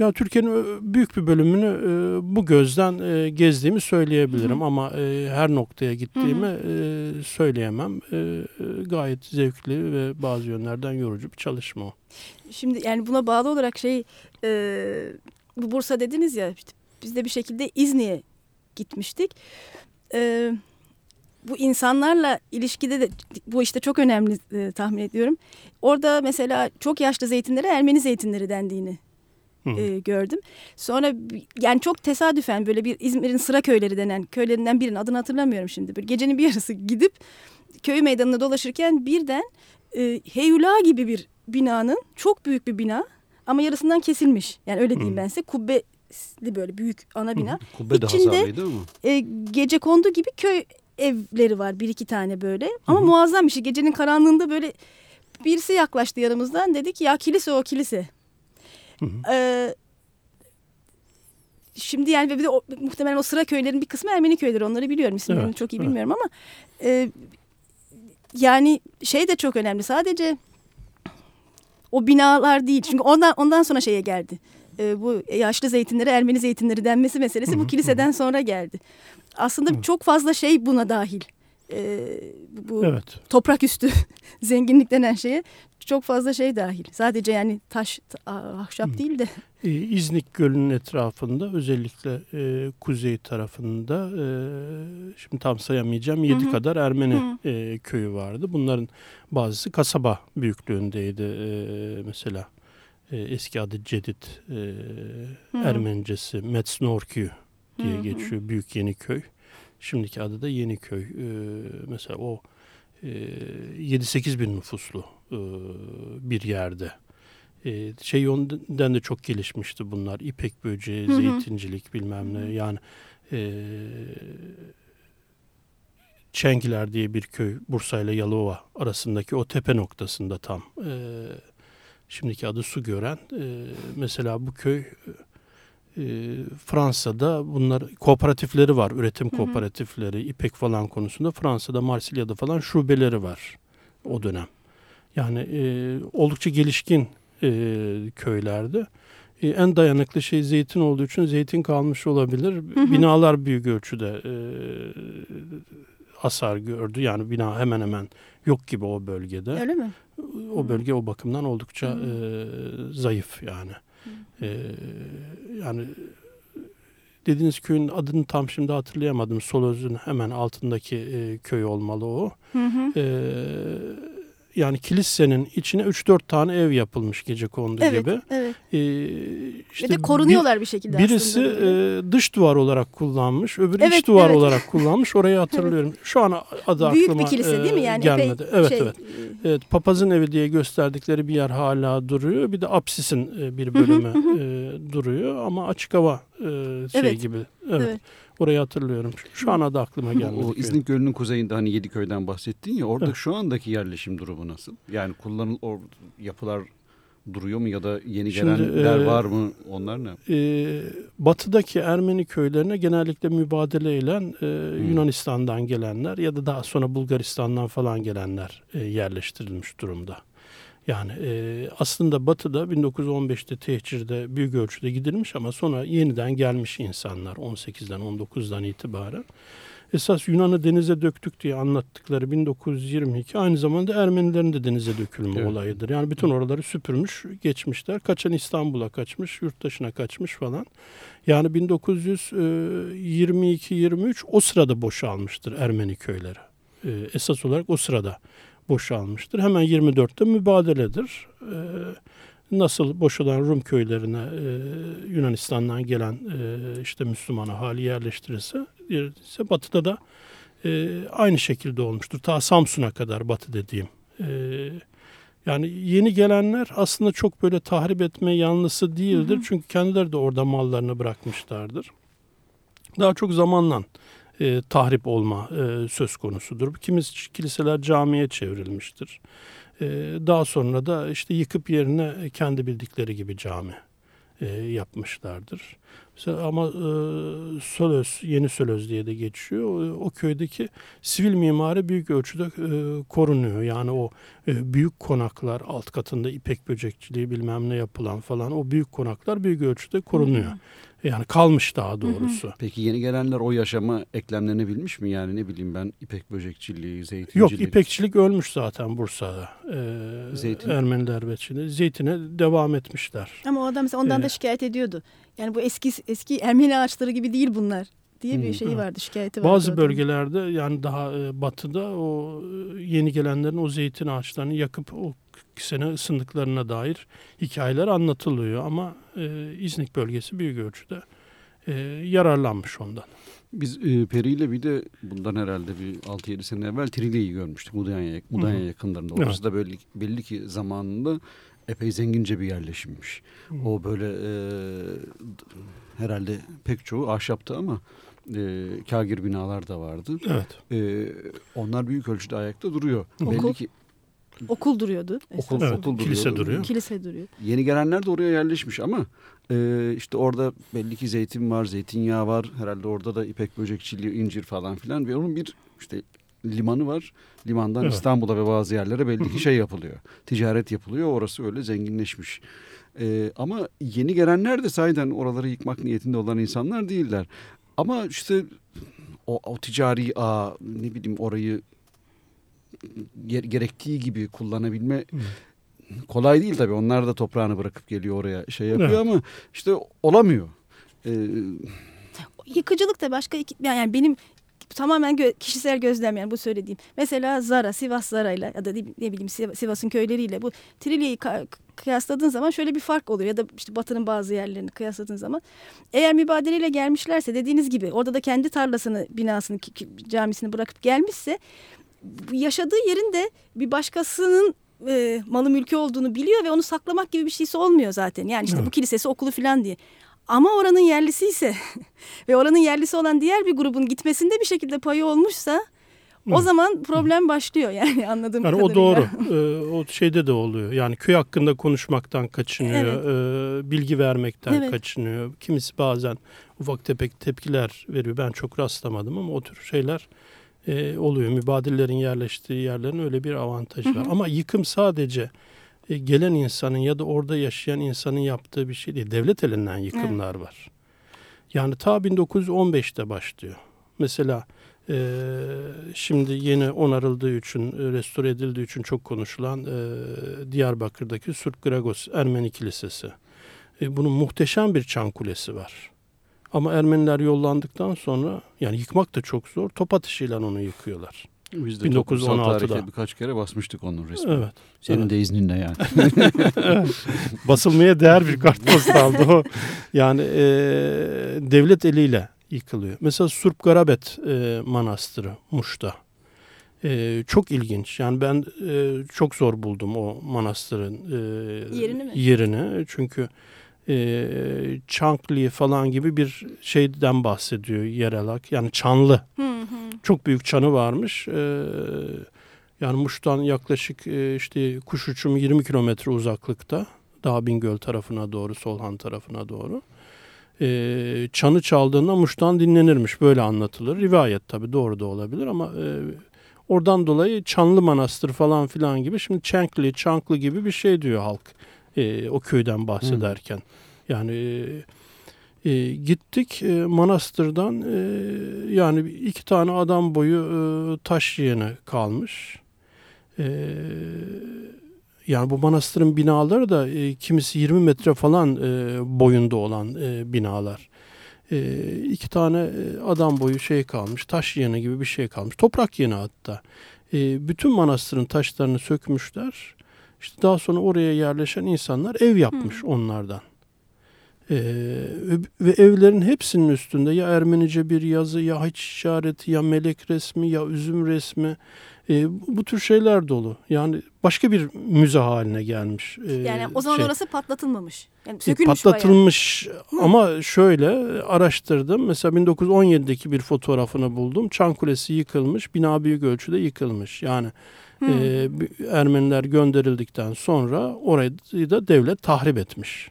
ya Türkiye'nin ö- büyük bir bölümünü e, bu gözden e, gezdiğimi söyleyebilirim ama e, her noktaya gittiğimi e, söyleyemem. E, e, gayet zevkli ve bazı yönlerden yorucu bir çalışma o. Şimdi yani buna bağlı olarak şey e, bu Bursa dediniz ya işte biz de bir şekilde İzni'ye gitmiştik. E, bu insanlarla ilişkide de bu işte çok önemli e, tahmin ediyorum. Orada mesela çok yaşlı zeytinlere Ermeni zeytinleri dendiğini Hı. e, gördüm. Sonra yani çok tesadüfen böyle bir İzmir'in sıra köyleri denen köylerinden birinin adını hatırlamıyorum şimdi. Böyle gecenin bir yarısı [LAUGHS] gidip köy meydanında dolaşırken birden e, heyula gibi bir binanın çok büyük bir bina ama yarısından kesilmiş. Yani öyle diyeyim Hı. ben size. Kubbeli böyle büyük ana bina. kubbe de İçinde- hasarlıydı ama. E, gece kondu gibi köy evleri var bir iki tane böyle. Ama muazzam bir şey. Gecenin karanlığında böyle birisi yaklaştı yanımızdan. Dedi ki ya kilise o kilise. Ee, şimdi yani bir de o, muhtemelen o sıra köylerin bir kısmı Ermeni köyleri onları biliyorum. İsimlerini Evet, çok iyi evet. bilmiyorum ama e, yani şey de çok önemli. Sadece o binalar değil. Çünkü ondan ondan sonra şeye geldi. E, bu yaşlı zeytinleri Ermeni zeytinleri denmesi meselesi bu kiliseden sonra geldi. Aslında çok fazla şey buna dahil E, bu Evet. toprak üstü [LAUGHS] zenginlik denen şeye çok fazla şey dahil. Sadece yani taş, ta- ahşap değil de. E, İznik Gölü'nün etrafında özellikle e, kuzey tarafında e, şimdi tam sayamayacağım 7 kadar Ermeni e, köyü vardı. Bunların bazısı kasaba büyüklüğündeydi e, mesela. E, eski adı Cedit, e, Ermenicesi Metsnorkü diye Hı hı. geçiyor. Büyük Yeniköy. Şimdiki adı da Yeniköy. Ee, mesela o e, 7-8 bin nüfuslu e, bir yerde. E, şey yönden de çok gelişmişti bunlar. İpek böceği, Hı hı. zeytincilik bilmem ne. Yani e, Çengiler diye bir köy Bursa ile Yalova arasındaki o tepe noktasında tam. E, şimdiki adı Su Gören. E, mesela bu köy e, Fransa'da bunlar kooperatifleri var. Üretim hı. kooperatifleri, ipek falan konusunda. Fransa'da, Marsilya'da falan şubeleri var o dönem. Yani e, oldukça gelişkin e, köylerde. E, en dayanıklı şey zeytin olduğu için zeytin kalmış olabilir. hı. Binalar büyük ölçüde e, hasar gördü. Yani bina hemen hemen yok gibi o bölgede. Öyle mi? O bölge o bakımdan oldukça Hı. e, zayıf yani. E, yani dediğiniz köyün adını tam şimdi hatırlayamadım. Solöz'ün hemen altındaki e, köy olmalı o. Hı hı. E, yani kilisenin içine 3-4 tane ev yapılmış gece kondu Evet, gibi. evet. E, Ve işte de korunuyorlar bir şekilde Birisi aslında. böyle. e, dış duvar olarak kullanmış, öbürü Evet, iç duvar evet. olarak [LAUGHS] kullanmış. Orayı hatırlıyorum. Şu an adı Büyük aklıma bir kilise değil mi? e, Yani gelmedi. epey evet şey, evet. Evet, papazın evi diye gösterdikleri bir yer hala duruyor. Bir de apsisin e, bir bölümü e, duruyor ama açık hava e, şey Evet. gibi. Evet. Evet. Orayı hatırlıyorum. Şu an adı aklıma gelmedi. O. İznik Gölü'nün kuzeyinde hani Yediköy'den bahsettin ya orada Evet. şu andaki yerleşim durumu nasıl? Yani kullanıl o yapılar duruyor mu ya da yeni Şimdi, gelenler e, var mı? Onlar ne? e, batıdaki Ermeni köylerine genellikle mübadele ile e, Yunanistan'dan gelenler ya da daha sonra Bulgaristan'dan falan gelenler e, yerleştirilmiş durumda. Yani e, aslında batıda 1915'te tehcirde büyük ölçüde gidilmiş ama sonra yeniden gelmiş insanlar 18'den 19'dan itibaren. Esas Yunan'ı denize döktük diye anlattıkları 1922 aynı zamanda Ermenilerin de denize dökülme Evet. olayıdır. Yani bütün oraları süpürmüş, geçmişler. Kaçan İstanbul'a kaçmış, yurt dışına kaçmış falan. Yani 1922-23 o sırada boşalmıştır Ermeni köyleri. E, esas olarak o sırada boşalmıştır. Hemen 24'te mübadeledir. E, nasıl boşalan Rum köylerine e, Yunanistan'dan gelen e, işte Müslüman ahali yerleştirirse, ise batıda da e, aynı şekilde olmuştur. Ta Samsun'a kadar batı dediğim. E, yani yeni gelenler aslında çok böyle tahrip etme yanlısı değildir. Çünkü kendileri de orada mallarını bırakmışlardır. Daha çok zamanla e, tahrip olma e, söz konusudur. Kimisi kiliseler camiye çevrilmiştir. E, daha sonra da işte yıkıp yerine kendi bildikleri gibi cami e, yapmışlardır. Mesela ama e, Sölöz, Yeni Sölöz diye de geçiyor. O, o köydeki sivil mimari büyük ölçüde e, korunuyor. Yani o e, büyük konaklar alt katında ipek böcekçiliği bilmem ne yapılan falan o büyük konaklar büyük ölçüde korunuyor. Yani kalmış daha doğrusu. Peki yeni gelenler o yaşama eklemlenebilmiş mi? Yani ne bileyim ben ipek böcekçiliği, zeytincilik. Yok ipekçilik ölmüş zaten Bursa'da. Ee, Zeytin. Ermeniler ve Çin'de. Zeytine devam etmişler. Ama o adam mesela ondan da Evet. şikayet ediyordu. Yani bu eski eski Ermeni ağaçları gibi değil bunlar diye bir Hı. şey vardı, şikayeti vardı. Bazı bölgelerde yani daha e, batıda o e, yeni gelenlerin o zeytin ağaçlarını yakıp o sene ısındıklarına dair hikayeler anlatılıyor. Ama e, İznik bölgesi büyük ölçüde e, yararlanmış ondan. Biz e, Peri ile bir de bundan herhalde bir 6-7 sene evvel Trilya'yı görmüştük Mudanya, Mudanya Hı hı. yakınlarında. Evet. Orası da belli, belli ki zamanında epey zengince bir yerleşimmiş. O böyle e, herhalde pek çoğu ahşaptı ama e, kagir binalar da vardı. Evet. E, onlar büyük ölçüde ayakta duruyor. Okul. Belli ki Okul duruyordu. okul, esasında. Evet, okul kilise duruyordu. duruyor. Kilise duruyor. Yeni gelenler de oraya yerleşmiş ama e, işte orada belli ki zeytin var, zeytinyağı var. Herhalde orada da ipek böcekçiliği, incir falan filan ve onun bir işte limanı var. Limandan Evet. İstanbul'a ve bazı yerlere belli ki şey yapılıyor. Ticaret yapılıyor. Orası öyle zenginleşmiş. E, ama yeni gelenler de sahiden oraları yıkmak niyetinde olan insanlar değiller. Ama işte o, o ticari ağ ne bileyim orayı gerektiği gibi kullanabilme kolay değil tabii. Onlar da toprağını bırakıp geliyor oraya şey yapıyor Evet. ama işte olamıyor. Ee, Yıkıcılık da başka yani benim tamamen gö kişisel gözlem yani bu söylediğim. Mesela Zara, Sivas Zara'yla ya da ne ne bileyim Siv- Sivas'ın köyleriyle bu Trilya'yı kıyasladığın zaman şöyle bir fark oluyor. Ya da işte Batı'nın bazı yerlerini kıyasladığın zaman. Eğer mübadeleyle gelmişlerse dediğiniz gibi orada da kendi tarlasını, binasını, camisini bırakıp gelmişse yaşadığı yerin de bir başkasının e, malı mülkü olduğunu biliyor ve onu saklamak gibi bir şeysi olmuyor zaten. Yani işte bu Evet. kilisesi okulu falan diye. Ama oranın yerlisi ise [LAUGHS] ve oranın yerlisi olan diğer bir grubun gitmesinde bir şekilde payı olmuşsa o Evet. zaman problem başlıyor yani [LAUGHS] anladığım Yani kadarıyla. o doğru. Ee, [LAUGHS] o şeyde de oluyor. Yani köy hakkında konuşmaktan kaçınıyor. ee, bilgi vermekten Evet. kaçınıyor. Kimisi bazen ufak tefek tepkiler veriyor. Ben çok rastlamadım ama o tür şeyler e, oluyor. Mübadillerin yerleştiği yerlerin öyle bir avantajı var. Ama yıkım sadece e, gelen insanın ya da orada yaşayan insanın yaptığı bir şey değil. Devlet elinden yıkımlar var. Yani ta 1915'te başlıyor. Mesela e, şimdi yeni onarıldığı için, e, restore edildiği için çok konuşulan e, Diyarbakır'daki Surp Gregos Ermeni Kilisesi. E, bunun muhteşem bir çan kulesi var. Ama Ermeniler yollandıktan sonra yani yıkmak da çok zor. Top atışıyla onu yıkıyorlar. Biz de 1916'da. toplumsal tarihte birkaç kere basmıştık onun resmini. Evet. Senin evet. de izninle yani. [LAUGHS] basılmaya değer bir kartpostaldı o. Yani e, devlet eliyle yıkılıyor. Mesela Surp Garabet e, Manastırı Muş'ta. E, çok ilginç. Yani ben e, çok zor buldum o manastırın e, Yerini mi? yerini. Çünkü e, Çankli falan gibi bir şeyden bahsediyor yerel hak. Yani Çanlı Hı hı. çok büyük çanı varmış. Ee, yani Muş'tan yaklaşık e, işte kuş uçumu 20 kilometre uzaklıkta. Daha Bingöl tarafına doğru, Solhan tarafına doğru. Ee, çanı çaldığında Muş'tan dinlenirmiş. Böyle anlatılır. Rivayet tabii doğru da olabilir ama e, oradan dolayı Çanlı Manastır falan filan gibi. Şimdi Çenkli, Çanklı gibi bir şey diyor halk e, o köyden bahsederken. Yani e, e, gittik e, manastırdan e, yani iki tane adam boyu e, taş yığını kalmış. E, yani bu manastırın binaları da e, kimisi 20 metre falan e, boyunda olan e, binalar. E, iki tane e, adam boyu şey kalmış, taş yığını gibi bir şey kalmış. Toprak yığını hatta. E, bütün manastırın taşlarını sökmüşler. İşte daha sonra oraya yerleşen insanlar ev yapmış onlardan. Ee, ve evlerin hepsinin üstünde ya Ermenice bir yazı ya hiç işareti ya melek resmi ya üzüm resmi Ee, bu tür şeyler dolu. Yani başka bir müze haline gelmiş. Ee, Yani o zaman şey. orası patlatılmamış. Yani E, sökülmüş bayağı. patlatılmış ama şöyle araştırdım. Mesela 1917'deki bir fotoğrafını buldum. Çan Kulesi yıkılmış, bina büyük ölçüde yıkılmış. Yani e, Ermeniler gönderildikten sonra orayı da devlet tahrip etmiş.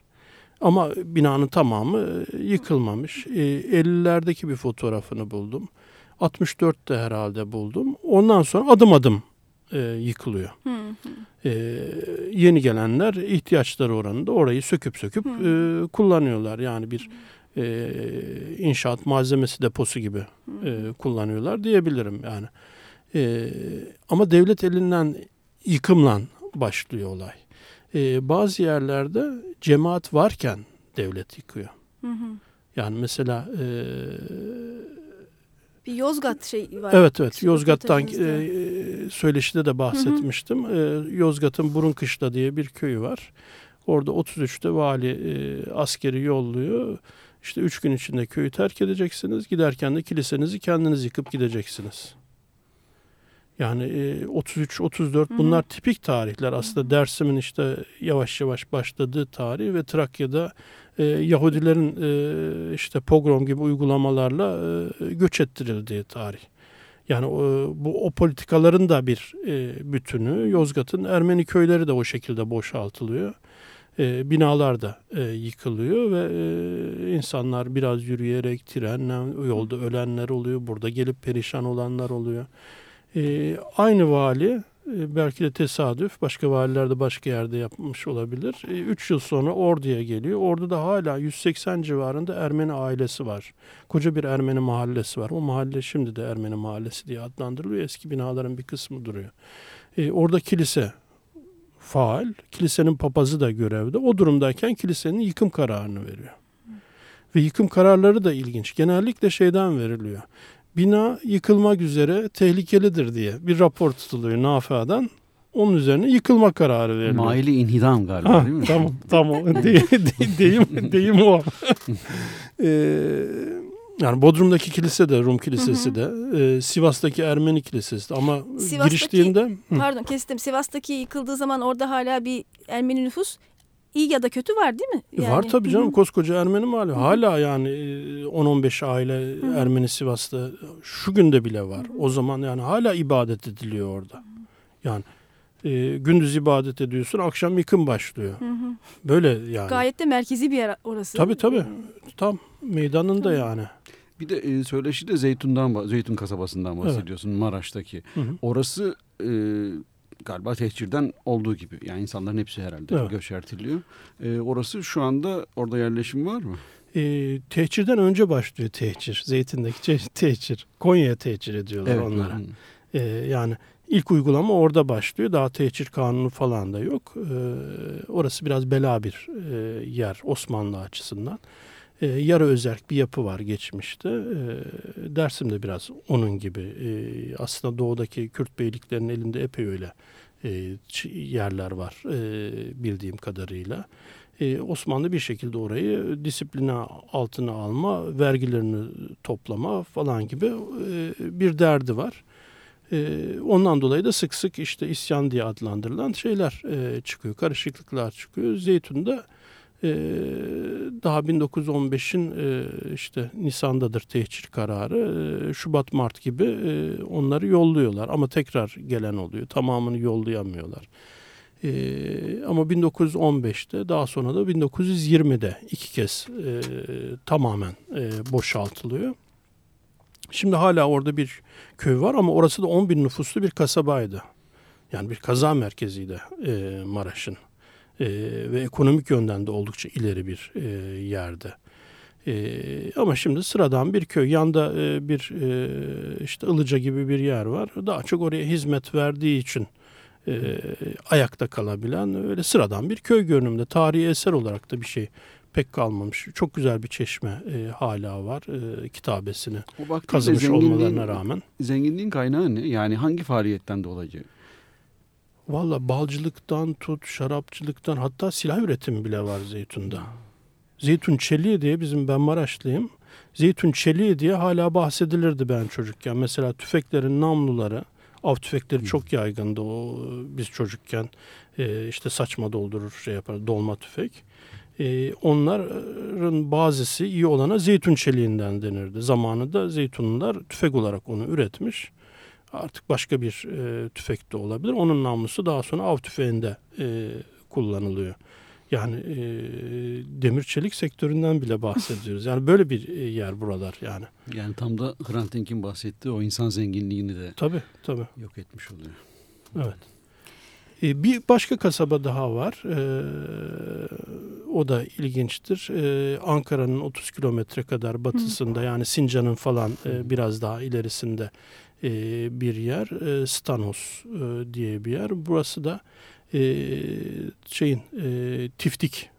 Ama binanın tamamı e, yıkılmamış. E, 50'lerdeki bir fotoğrafını buldum. 64'te herhalde buldum. Ondan sonra adım adım e, yıkılıyor. Hı hı. E, yeni gelenler ihtiyaçları oranında orayı söküp söküp e, kullanıyorlar. Yani bir e, inşaat malzemesi deposu gibi e, kullanıyorlar diyebilirim yani. E, ama devlet elinden yıkımla başlıyor olay. E, bazı yerlerde cemaat varken devlet yıkıyor. Hı hı. Yani mesela e, Bir Yozgat şey var. Evet evet Yozgat'tan e, söyleşide de bahsetmiştim. E, Yozgat'ın Burunkışla diye bir köyü var. Orada 33'te vali e, askeri yolluyor. İşte üç gün içinde köyü terk edeceksiniz. Giderken de kilisenizi kendiniz yıkıp gideceksiniz. Yani e, 33-34 bunlar tipik tarihler. Aslında Dersim'in işte yavaş yavaş başladığı tarih ve Trakya'da e, Yahudilerin e, işte pogrom gibi uygulamalarla e, göç ettirildiği tarih. Yani o, bu o politikaların da bir e, bütünü. Yozgat'ın Ermeni köyleri de o şekilde boşaltılıyor. E, binalar da e, yıkılıyor ve e, insanlar biraz yürüyerek trenle yolda ölenler oluyor. Burada gelip perişan olanlar oluyor. E, aynı vali e, belki de tesadüf başka valiler de başka yerde yapmış olabilir. 3 yıl sonra Ordu'ya geliyor. Ordu'da hala 180 civarında Ermeni ailesi var. Koca bir Ermeni mahallesi var. O mahalle şimdi de Ermeni mahallesi diye adlandırılıyor. Eski binaların bir kısmı duruyor. E, orada kilise faal. Kilisenin papazı da görevde. O durumdayken kilisenin yıkım kararını veriyor. Ve yıkım kararları da ilginç. Genellikle şeyden veriliyor. Bina yıkılmak üzere tehlikelidir diye bir rapor tutuluyor NAFA'dan. Onun üzerine yıkılma kararı veriliyor. Maili inhidam galiba Ha, değil mi? tamam tamam [LAUGHS] de, de, deyim, deyim o. [LAUGHS] Ee, yani Bodrum'daki kilise de Rum kilisesi de e, Sivas'taki Ermeni kilisesi de ama Sivas'taki- giriştiğinde Hı. Pardon kestim. Sivas'taki yıkıldığı zaman orada hala bir Ermeni nüfus iyi ya da kötü var değil mi? E, Var tabii canım Hı hı. koskoca Ermeni mahalle. Hala yani e, 10-15 aile Ermeni Sivas'ta şu günde bile var. O zaman yani hala ibadet ediliyor orada. Yani e, gündüz ibadet ediyorsun akşam yıkım başlıyor. Hı hı. Böyle yani. Gayet de merkezi bir yer orası. Tabii tabii. Tam meydanında yani. Bir de e, söyleşide Zeytun'dan, bah- Zeytun kasabasından bahsediyorsun Maraş'taki. Hı hı. Orası e, galiba tehcirden olduğu gibi. Yani insanların hepsi herhalde Evet. göçertiliyor. E, orası şu anda orada yerleşim var mı? E, tehcirden önce başlıyor tehcir. Zeytin'deki tehcir. Konya'ya tehcir ediyorlar onlara. Hı. E, yani ilk uygulama orada başlıyor. Daha tehcir kanunu falan da yok. E, orası biraz bela bir e, yer Osmanlı açısından. E, yarı özerk bir yapı var geçmişte. E, Dersim de biraz onun gibi. E, aslında doğudaki Kürt beyliklerinin elinde epey öyle e, yerler var e, bildiğim kadarıyla. E, Osmanlı bir şekilde orayı disipline altına alma, vergilerini toplama falan gibi bir derdi var. Ondan dolayı da sık sık işte isyan diye adlandırılan şeyler çıkıyor, karışıklıklar çıkıyor. Zeytun'da daha 1915'in e, işte Nisan'dadır tehcir kararı. E, Şubat Mart gibi e, onları yolluyorlar ama tekrar gelen oluyor. Tamamını yollayamıyorlar. E, ama 1915'te daha sonra da 1920'de iki kez e, tamamen boşaltılıyor. Şimdi hala orada bir köy var ama orası da 10 bin nüfuslu bir kasabaydı. Yani bir kaza merkeziydi Maraş'ın. E, ve ekonomik yönden de oldukça ileri bir e, yerde. E, ama şimdi sıradan bir köy. Yanda e, bir e, işte Ilıca gibi bir yer var. Daha çok oraya hizmet verdiği için e, ayakta kalabilen öyle sıradan bir köy görünümde. Tarihi eser olarak da bir şey pek kalmamış. Çok güzel bir çeşme e, hala var e, kitabesini kazımış olmalarına rağmen. Zenginliğin kaynağı ne? Yani hangi faaliyetten dolayı? Valla balcılıktan tut, şarapçılıktan hatta silah üretimi bile var Zeytun'da. Zeytun çeliği diye bizim ben Maraşlıyım. Zeytun çeliği diye hala bahsedilirdi ben çocukken. Mesela tüfeklerin namluları, av tüfekleri çok yaygındı o biz çocukken. Ee, işte saçma doldurur şey yapar dolma tüfek. Ee, onların bazısı iyi olana zeytun çeliğinden denirdi. Zamanında zeytunlular tüfek olarak onu üretmiş. Artık başka bir e, tüfek de olabilir. Onun namlusu daha sonra av tüfeğinde e, kullanılıyor. Yani e, demir çelik sektöründen bile bahsediyoruz. Yani böyle bir e, yer buralar yani. Yani tam da Hrant Dink'in bahsettiği o insan zenginliğini de Tabii tabii. yok etmiş oluyor. Evet. E, bir başka kasaba daha var. E, o da ilginçtir. E, Ankara'nın 30 kilometre kadar batısında yani Sincan'ın falan e, biraz daha ilerisinde e, bir yer. E, Stanos e, diye bir yer. Burası da e, şeyin e, Tiftik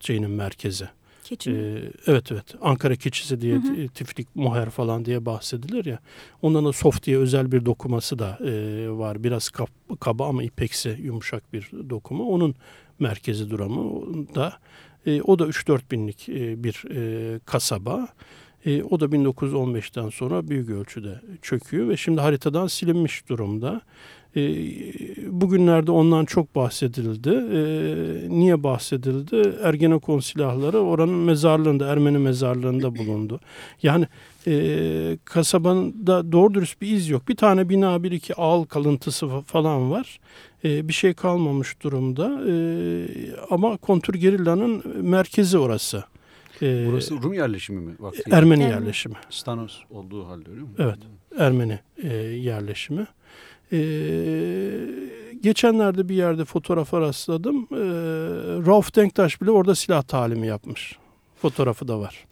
şeyinin merkezi. Keçi mi? Ee, evet evet Ankara keçisi diye e, tiflik muher falan diye bahsedilir ya. Ondan da soft diye özel bir dokuması da e, var. Biraz kap- kaba ama ipeksi yumuşak bir dokuma. Onun merkezi duramı da e, o da 3-4 binlik e, bir e, kasaba. E, o da 1915'ten sonra büyük ölçüde çöküyor ve şimdi haritadan silinmiş durumda. E, bugünlerde ondan çok bahsedildi. E, niye bahsedildi? Ergenekon silahları oranın mezarlığında, Ermeni mezarlığında bulundu. Yani e, kasabanda doğru dürüst bir iz yok. Bir tane bina, bir iki ağıl kalıntısı fa- falan var. E, bir şey kalmamış durumda. E, ama kontür gerillanın merkezi orası. E, Burası Rum yerleşimi mi? Vakti? Ermeni Ermeni. yerleşimi. Stanos olduğu halde öyle mi? Evet. Ermeni e, yerleşimi. E, geçenlerde bir yerde fotoğrafa rastladım. E, Rauf Denktaş bile orada silah talimi yapmış. Fotoğrafı da var.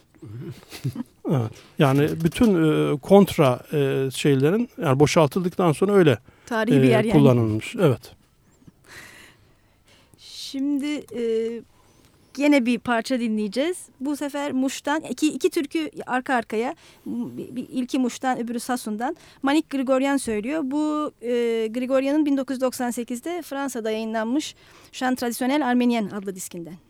evet. Yani bütün e, kontra e, şeylerin yani boşaltıldıktan sonra öyle Tarihi bir yer yani. kullanılmış. Evet. Şimdi e, Yine bir parça dinleyeceğiz. Bu sefer Muş'tan iki, iki türkü arka arkaya. İlki Muş'tan öbürü Sasun'dan. Manik Grigoryan söylüyor. Bu e, Grigoryan'ın 1998'de Fransa'da yayınlanmış Şan Tradisyonel Armenyen adlı diskinden.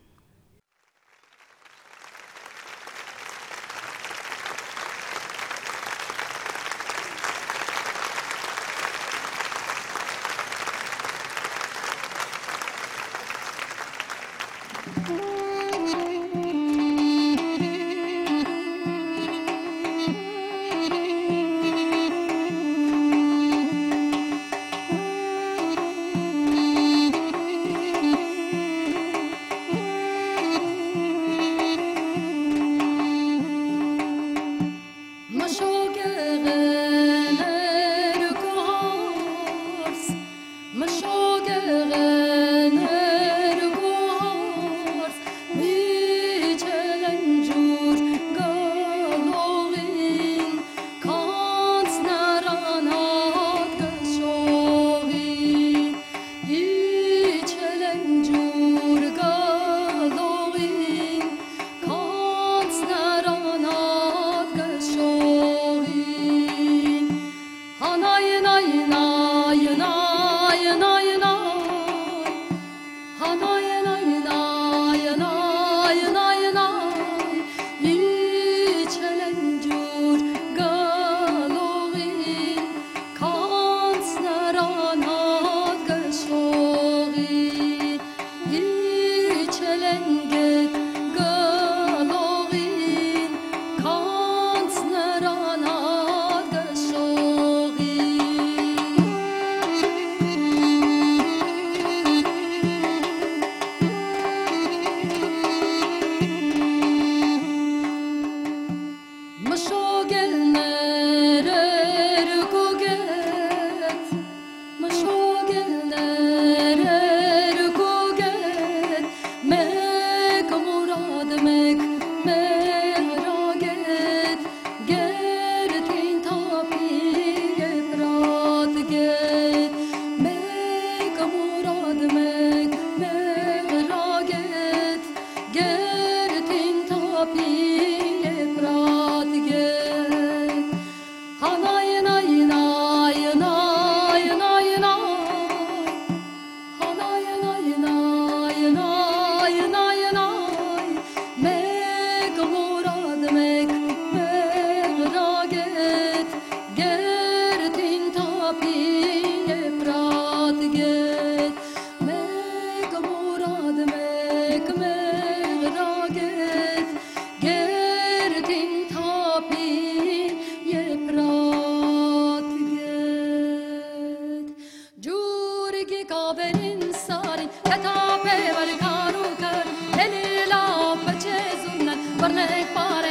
por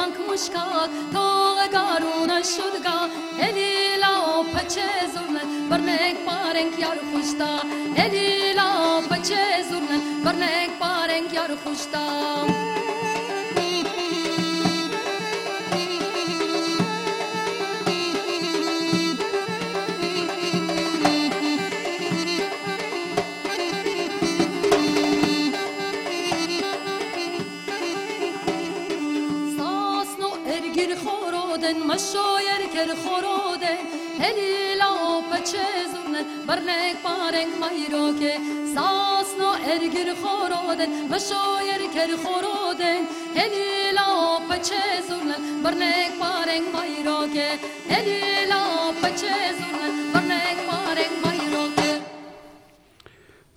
անկմուշկա թողը կարունը շուտկա էլի լավ փչեզուրնն բռնեք պարենք յար խուշտա էլի լավ փչեզուրնն բռնեք պարենք յար խուշտա برنک پارنگ مایرو که ساسنو ارگیر خورودن مشایر کر خورودن هلیلا پچه زورن برنک پارنگ مایرو که هلیلا پچه زورن برنک پارنگ مایرو که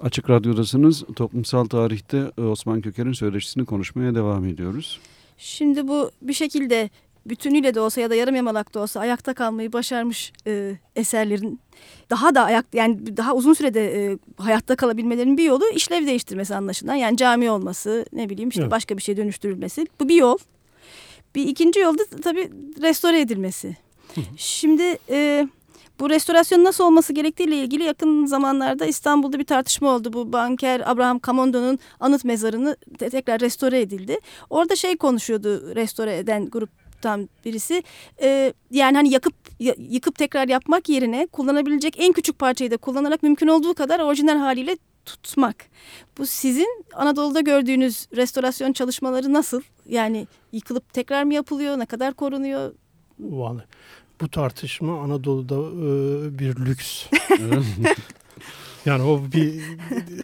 Açık Radyo'dasınız. Toplumsal tarihte Osman Köker'in söyleşisini konuşmaya devam ediyoruz. Şimdi bu bir şekilde bütünüyle de olsa ya da yarım yamalak da olsa ayakta kalmayı başarmış e, eserlerin daha da ayak yani daha uzun sürede e, hayatta kalabilmelerinin bir yolu işlev değiştirmesi anlaşılan. Yani cami olması, ne bileyim işte Evet. başka bir şey dönüştürülmesi. Bu bir yol. Bir ikinci yol da tabii restore edilmesi. Şimdi e, bu restorasyon nasıl olması gerektiğiyle ilgili yakın zamanlarda İstanbul'da bir tartışma oldu. Bu banker Abraham Camondo'nun anıt mezarını te- tekrar restore edildi. Orada şey konuşuyordu restore eden gruptan birisi. E, yani hani yakıp ya- yıkıp tekrar yapmak yerine kullanabilecek en küçük parçayı da kullanarak mümkün olduğu kadar orijinal haliyle tutmak. Bu sizin Anadolu'da gördüğünüz restorasyon çalışmaları nasıl? Yani yıkılıp tekrar mı yapılıyor? Ne kadar korunuyor? Vallahi bu tartışma Anadolu'da e, bir lüks. [LAUGHS] yani o bir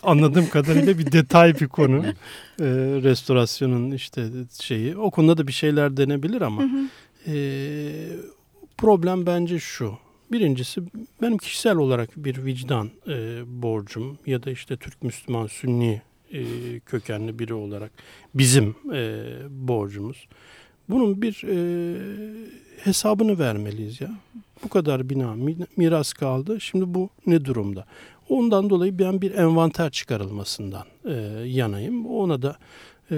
anladığım kadarıyla bir detay bir konu. [LAUGHS] E, restorasyonun işte şeyi. O konuda da bir şeyler denebilir ama e, problem bence şu. Birincisi benim kişisel olarak bir vicdan e, borcum ya da işte Türk Müslüman Sünni e, kökenli biri olarak bizim e, borcumuz. Bunun bir e, hesabını vermeliyiz ya. Bu kadar bina mi- miras kaldı. Şimdi bu ne durumda? Ondan dolayı ben bir envanter çıkarılmasından e, yanayım. Ona da e,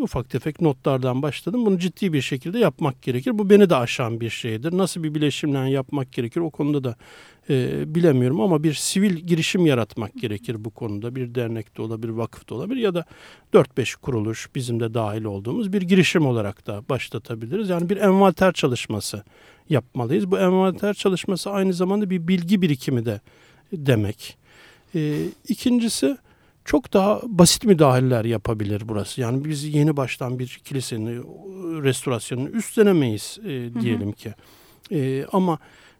ufak tefek notlardan başladım. Bunu ciddi bir şekilde yapmak gerekir. Bu beni de aşan bir şeydir. Nasıl bir bileşimle yapmak gerekir o konuda da e, bilemiyorum ama bir sivil girişim yaratmak gerekir bu konuda. Bir dernekte olabilir, vakıfta olabilir ya da 4-5 kuruluş bizim de dahil olduğumuz bir girişim olarak da başlatabiliriz. Yani bir envanter çalışması yapmalıyız. Bu envanter çalışması aynı zamanda bir bilgi birikimi de demek. E, ikincisi çok daha basit müdahaleler yapabilir burası. Yani biz yeni baştan bir kilisenin restorasyonunu üstlenemeyiz e, diyelim ki. E, ama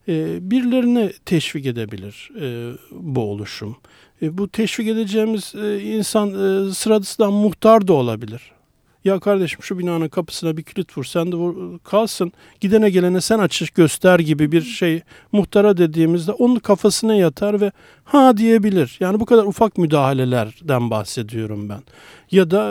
e, birilerini teşvik edebilir e, bu oluşum. E, bu teşvik edeceğimiz e, insan e, sıradan muhtar da olabilir. Ya kardeşim şu binanın kapısına bir kilit vur sen de vur, kalsın gidene gelene sen açış göster gibi bir şey muhtara dediğimizde onun kafasına yatar ve ha diyebilir. Yani bu kadar ufak müdahalelerden bahsediyorum ben. Ya da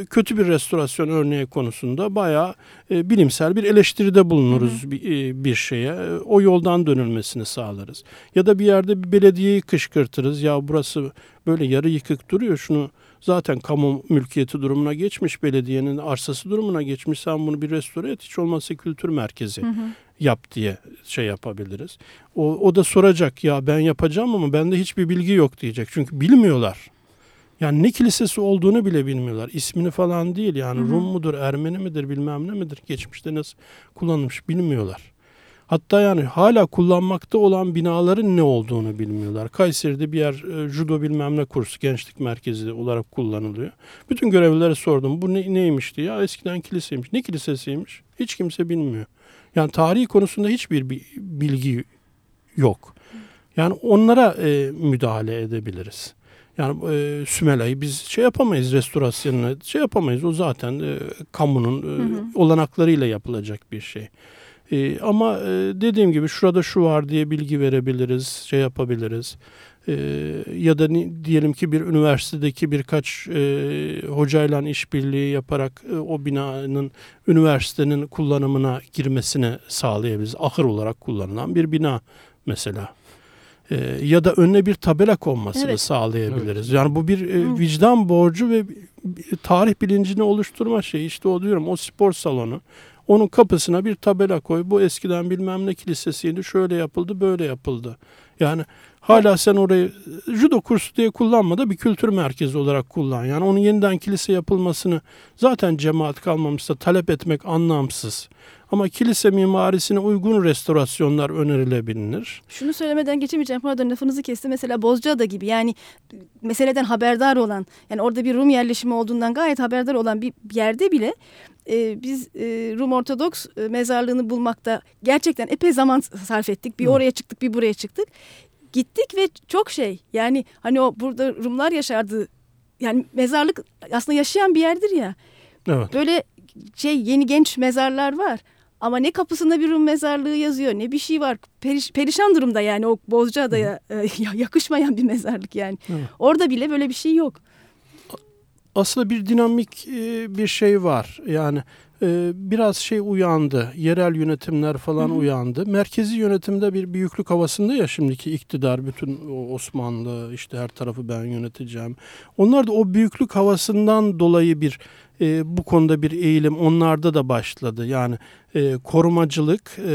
e, kötü bir restorasyon örneği konusunda bayağı e, bilimsel bir eleştiride bulunuruz bir, e, bir şeye. E, o yoldan dönülmesini sağlarız. Ya da bir yerde bir belediyeyi kışkırtırız. Ya burası böyle yarı yıkık duruyor şunu zaten kamu mülkiyeti durumuna geçmiş belediyenin arsası durumuna geçmiş sen bunu bir restore et hiç olmazsa kültür merkezi yap diye şey yapabiliriz. O, o da soracak ya ben yapacağım ama bende hiçbir bilgi yok diyecek. Çünkü bilmiyorlar. Yani ne kilisesi olduğunu bile bilmiyorlar. İsmini falan değil yani Rum mudur, Ermeni midir bilmem ne midir geçmişte nasıl kullanılmış bilmiyorlar. Hatta yani hala kullanmakta olan binaların ne olduğunu bilmiyorlar. Kayseri'de bir yer e, judo bilmem ne kursu gençlik merkezi olarak kullanılıyor. Bütün görevlilere sordum bu ne, neymiş diye. Ya eskiden kiliseymiş. Ne kilisesiymiş? Hiç kimse bilmiyor. Yani tarihi konusunda hiçbir bi- bilgi yok. Yani onlara e, müdahale edebiliriz. Yani e, Sümela'yı biz şey yapamayız restorasyonunu şey yapamayız. O zaten e, kamunun e, olanaklarıyla yapılacak bir şey. E, ama e, dediğim gibi şurada şu var diye bilgi verebiliriz, şey yapabiliriz. E, ya da ni- diyelim ki bir üniversitedeki birkaç e, hocayla işbirliği yaparak e, o binanın üniversitenin kullanımına girmesini sağlayabiliriz. Ahır olarak kullanılan bir bina mesela. E, ya da önüne bir tabela konmasını Evet. sağlayabiliriz. Yani bu bir e, Evet. vicdan borcu ve tarih bilincini oluşturma şeyi. İşte o diyorum o spor salonu. Onun kapısına bir tabela koy. Bu eskiden bilmem ne kilisesiydi. Şöyle yapıldı, böyle yapıldı. Yani hala sen orayı judo kursu diye kullanma da bir kültür merkezi olarak kullan. Yani onun yeniden kilise yapılmasını zaten cemaat kalmamışsa talep etmek anlamsız. Ama kilise mimarisine uygun restorasyonlar önerilebilir. Şunu söylemeden geçemeyeceğim. Pardon lafınızı kestim. Mesela Bozcaada gibi yani meseleden haberdar olan yani orada bir Rum yerleşimi olduğundan gayet haberdar olan bir yerde bile e, biz e, Rum Ortodoks e, mezarlığını bulmakta gerçekten epey zaman sarf ettik. Bir Hı. oraya çıktık bir buraya çıktık. Gittik ve çok şey yani hani o burada Rumlar yaşardı yani mezarlık aslında yaşayan bir yerdir ya. Evet. Böyle şey yeni genç mezarlar var. Ama ne kapısında bir Rum mezarlığı yazıyor ne bir şey var. Periş- perişan durumda yani o Bozcaada'ya e, [LAUGHS] ya- yakışmayan bir mezarlık yani. Evet. Orada bile böyle bir şey yok. Aslında bir dinamik e, bir şey var. Yani e, biraz şey uyandı. Yerel yönetimler falan Hı uyandı. Merkezi yönetimde bir büyüklük havasında ya şimdiki iktidar bütün Osmanlı işte her tarafı ben yöneteceğim. Onlar da o büyüklük havasından dolayı bir e, bu konuda bir eğilim onlarda da başladı. Yani e, korumacılık e,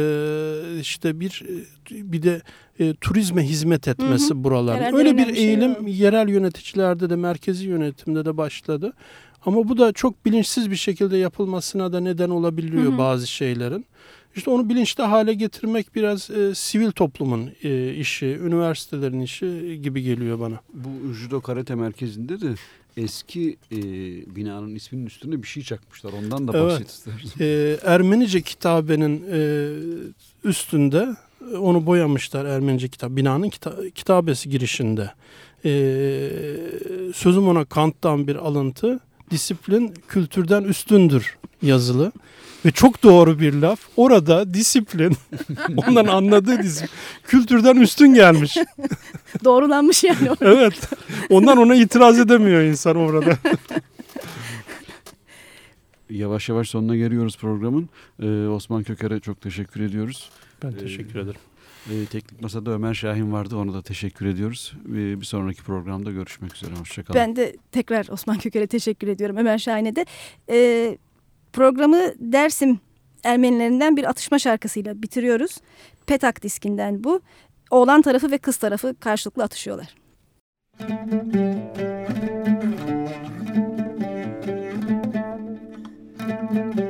işte bir e, bir de e, turizme hizmet etmesi Hı buraların. Herhalde Öyle bir şey eğilim o. yerel yöneticilerde de merkezi yönetimde de başladı. Ama bu da çok bilinçsiz bir şekilde yapılmasına da neden olabiliyor Hı hı. bazı şeylerin. İşte onu bilinçli hale getirmek biraz e, sivil toplumun e, işi, üniversitelerin işi gibi geliyor bana. Bu judo karate merkezinde de eski e, binanın isminin üstüne bir şey çakmışlar. Ondan da Evet. bahset istersen. E, Ermenice kitabenin e, üstünde onu boyamışlar Ermenice kitap binanın kita- kitabesi girişinde. E, sözüm ona Kant'tan bir alıntı. Disiplin kültürden üstündür yazılı. Ve çok doğru bir laf. Orada disiplin, [LAUGHS] ondan anladığı disiplin, kültürden üstün gelmiş. [LAUGHS] Doğrulanmış yani. Evet. Ondan ona itiraz edemiyor insan orada. Yavaş yavaş sonuna geliyoruz programın. E, Osman Köker'e çok teşekkür ediyoruz. Ben teşekkür ederim. E, teknik Masada Ömer Şahin vardı. Ona da teşekkür ediyoruz. E, bir sonraki programda görüşmek üzere. Hoşçakalın. Ben de tekrar Osman Köker'e teşekkür ediyorum. Ömer Şahin'e de. Ee, programı Dersim Ermenilerinden bir atışma şarkısıyla bitiriyoruz. Petak diskinden bu. Oğlan tarafı ve kız tarafı karşılıklı atışıyorlar. Hoi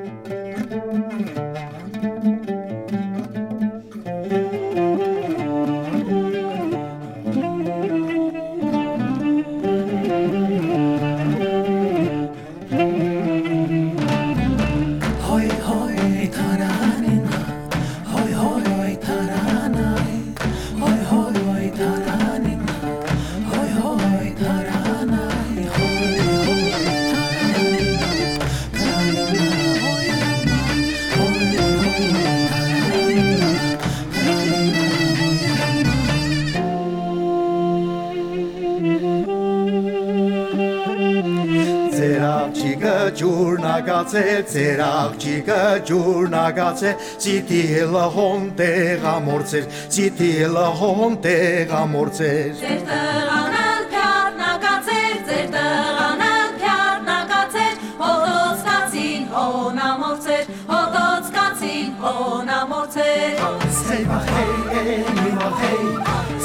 աղջիկացե, ծեր աղջիկը ջուրնակացե, ծիտիլը հոն տեղամորձեր, ծիտիլը հոն տեղամորձեր։ Ձեր տղանալ պյարնակացեր, ձեր տղանալ պյարնակացեր, հոտոցկացին հոնամորձեր, հոտոցկացին հոնամորձեր։ Սեյվա հեյ, էյվա հեյ,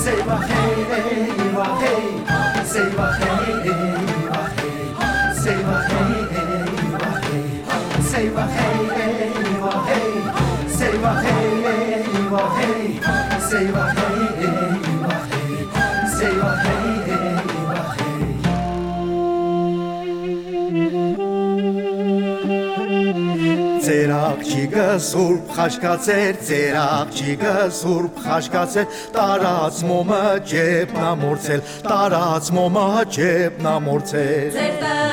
սեյվա հեյ, էյվա հեյ, սեյվա հեյ, էյվա հեյ, our hey, save our hey, hey, our hey, save our hey, hey, our hey. Ձեր աղջիկը սուրբ խաշկացեր, ձեր աղջիկը սուրբ խաշկացեր, տարած մոմը ջեբնամորցել, տարած մոմը ջեբնամորցել։ Ձեր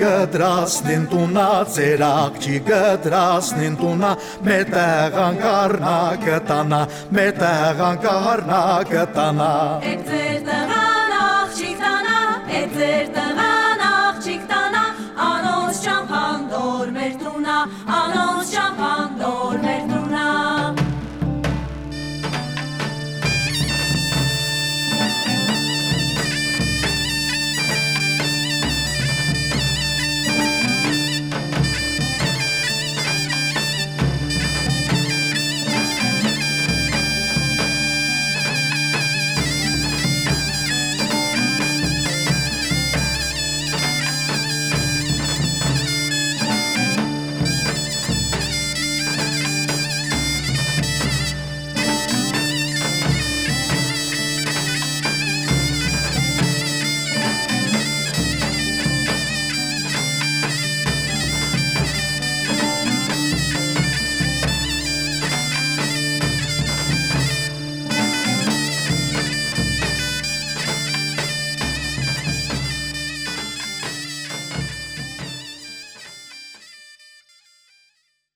գտրասնին տունա, ծերակ չի գտրասնին տունա, մետեղ անկարնա կտանա, մետեղ անկարնա կտանա։ Եք ձեր